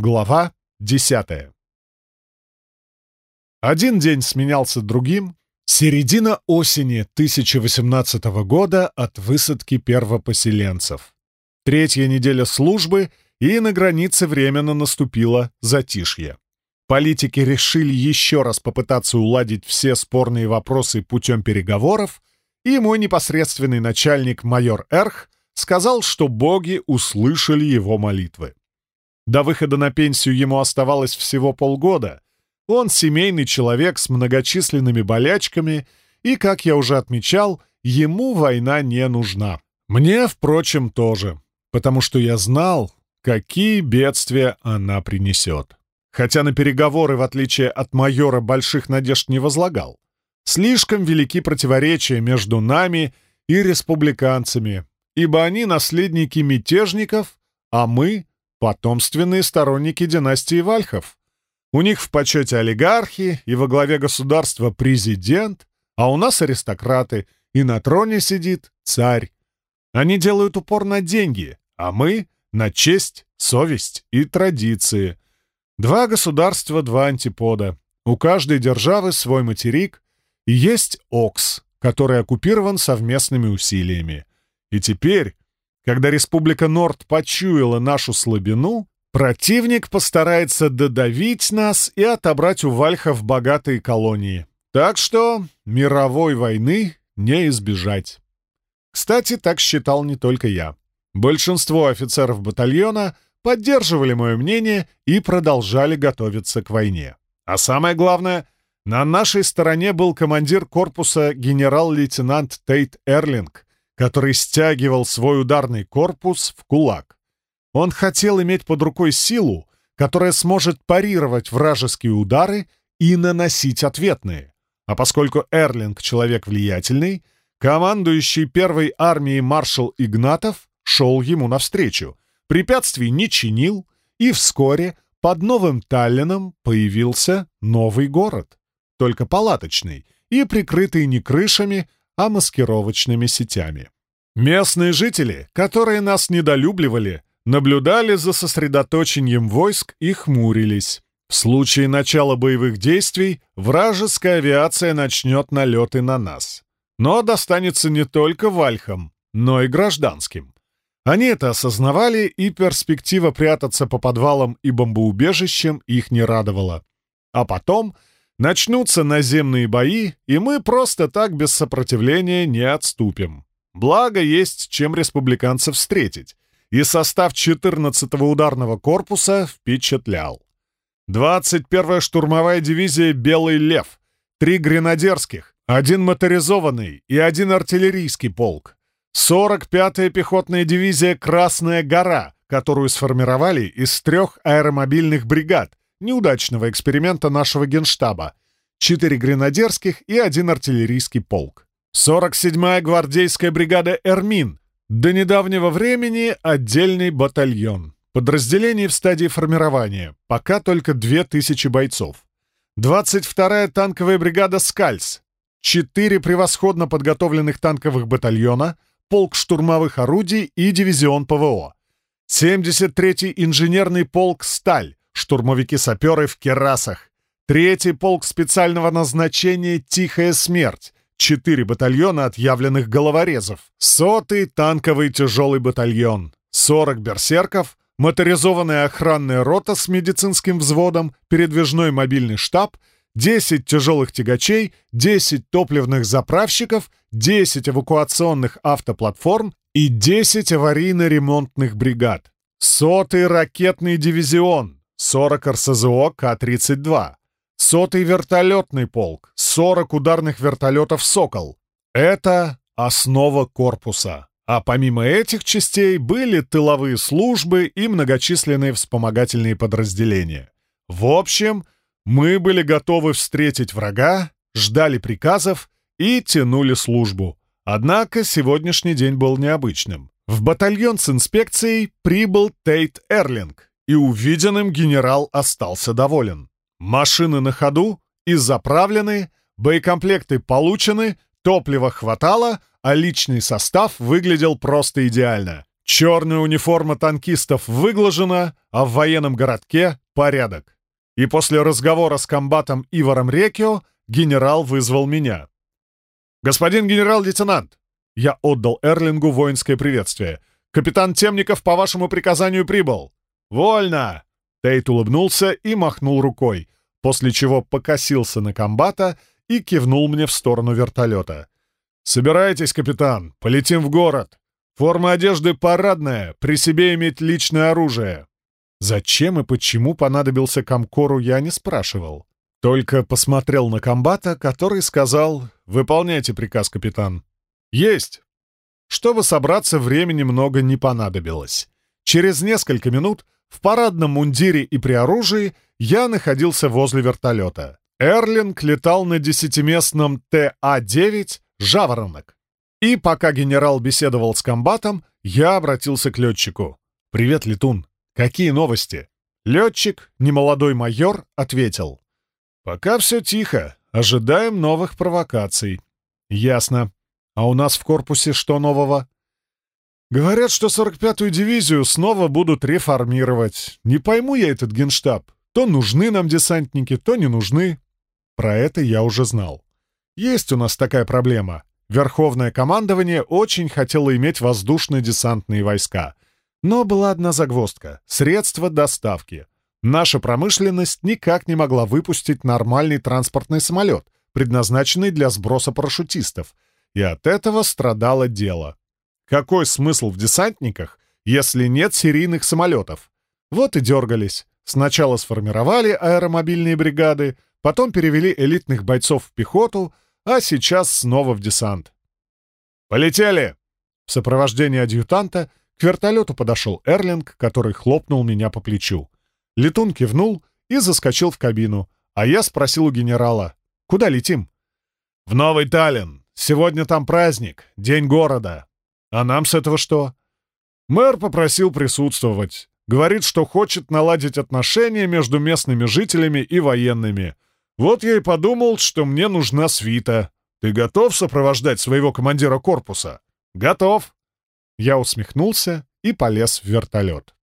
Глава 10 Один день сменялся другим. Середина осени 1018 года от высадки первопоселенцев. Третья неделя службы, и на границе временно наступило затишье. Политики решили еще раз попытаться уладить все спорные вопросы путем переговоров, и мой непосредственный начальник майор Эрх сказал, что боги услышали его молитвы. До выхода на пенсию ему оставалось всего полгода. Он семейный человек с многочисленными болячками, и, как я уже отмечал, ему война не нужна. Мне, впрочем, тоже, потому что я знал, какие бедствия она принесет. Хотя на переговоры, в отличие от майора, больших надежд не возлагал. Слишком велики противоречия между нами и республиканцами, ибо они наследники мятежников, а мы потомственные сторонники династии Вальхов. У них в почете олигархи и во главе государства президент, а у нас аристократы, и на троне сидит царь. Они делают упор на деньги, а мы — на честь, совесть и традиции. Два государства, два антипода. У каждой державы свой материк, и есть Окс, который оккупирован совместными усилиями. И теперь когда Республика Норд почуяла нашу слабину, противник постарается додавить нас и отобрать у вальхов богатые колонии. Так что мировой войны не избежать. Кстати, так считал не только я. Большинство офицеров батальона поддерживали мое мнение и продолжали готовиться к войне. А самое главное, на нашей стороне был командир корпуса генерал-лейтенант Тейт Эрлинг, который стягивал свой ударный корпус в кулак. Он хотел иметь под рукой силу, которая сможет парировать вражеские удары и наносить ответные. А поскольку Эрлинг — человек влиятельный, командующий первой армией маршал Игнатов шел ему навстречу, препятствий не чинил, и вскоре под Новым Таллином появился новый город, только палаточный и прикрытый не крышами, а маскировочными сетями. Местные жители, которые нас недолюбливали, наблюдали за сосредоточением войск и хмурились. В случае начала боевых действий вражеская авиация начнет налеты на нас. Но достанется не только вальхам, но и гражданским. Они это осознавали, и перспектива прятаться по подвалам и бомбоубежищам их не радовала. А потом Начнутся наземные бои, и мы просто так без сопротивления не отступим. Благо, есть чем республиканцев встретить. И состав 14-го ударного корпуса впечатлял. 21-я штурмовая дивизия «Белый лев», три гренадерских, один моторизованный и один артиллерийский полк, 45-я пехотная дивизия «Красная гора», которую сформировали из трех аэромобильных бригад, неудачного эксперимента нашего генштаба, четыре гренадерских и один артиллерийский полк. 47-я гвардейская бригада «Эрмин», до недавнего времени отдельный батальон. Подразделение в стадии формирования, пока только 2000 бойцов. 22-я танковая бригада «Скальс», четыре превосходно подготовленных танковых батальона, полк штурмовых орудий и дивизион ПВО. 73-й инженерный полк «Сталь», штурмовики-саперы в керасах. Третий полк специального назначения «Тихая смерть». Четыре батальона отъявленных головорезов. Сотый танковый тяжелый батальон. Сорок берсерков. Моторизованная охранная рота с медицинским взводом. Передвижной мобильный штаб. 10 тяжелых тягачей, 10 топливных заправщиков, 10 эвакуационных автоплатформ и 10 аварийно-ремонтных бригад. Сотый ракетный дивизион, 40 РСЗО К-32, сотый вертолетный полк, 40 ударных вертолетов «Сокол». Это основа корпуса. А помимо этих частей были тыловые службы и многочисленные вспомогательные подразделения. В общем, мы были готовы встретить врага, ждали приказов и тянули службу. Однако сегодняшний день был необычным. В батальон с инспекцией прибыл Тейт Эрлинг, и увиденным генерал остался доволен. Машины на ходу и заправлены, боекомплекты получены, топлива хватало, а личный состав выглядел просто идеально. Черная униформа танкистов выглажена, а в военном городке — порядок. И после разговора с комбатом Иваром Рекио генерал вызвал меня. «Господин генерал-лейтенант!» Я отдал Эрлингу воинское приветствие. «Капитан Темников по вашему приказанию прибыл!» «Вольно!» Тейт улыбнулся и махнул рукой, после чего покосился на комбата и кивнул мне в сторону вертолета. «Собирайтесь, капитан, полетим в город. Форма одежды парадная, при себе иметь личное оружие». Зачем и почему понадобился Комкору, я не спрашивал. Только посмотрел на комбата, который сказал «Выполняйте приказ, капитан». «Есть!» Чтобы собраться, времени много не понадобилось. Через несколько минут в парадном мундире и при оружии я находился возле вертолета. Эрлинг летал на десятиместном ТА-9 «Жаворонок». И пока генерал беседовал с комбатом, я обратился к летчику. «Привет, летун. Какие новости?» Летчик, немолодой майор, ответил. «Пока все тихо. Ожидаем новых провокаций». «Ясно. А у нас в корпусе что нового?» «Говорят, что 45-ю дивизию снова будут реформировать. Не пойму я этот генштаб. То нужны нам десантники, то не нужны». Про это я уже знал. Есть у нас такая проблема. Верховное командование очень хотело иметь воздушно-десантные войска. Но была одна загвоздка — средства доставки. Наша промышленность никак не могла выпустить нормальный транспортный самолет, предназначенный для сброса парашютистов, и от этого страдало дело. Какой смысл в десантниках, если нет серийных самолетов? Вот и дергались. Сначала сформировали аэромобильные бригады, потом перевели элитных бойцов в пехоту, а сейчас снова в десант. «Полетели!» В сопровождении адъютанта к вертолету подошел Эрлинг, который хлопнул меня по плечу. Летун кивнул и заскочил в кабину, а я спросил у генерала, «Куда летим?» «В Новый Таллин. Сегодня там праздник, День города. А нам с этого что?» Мэр попросил присутствовать. Говорит, что хочет наладить отношения между местными жителями и военными. Вот я и подумал, что мне нужна свита. Ты готов сопровождать своего командира корпуса? Готов. Я усмехнулся и полез в вертолет.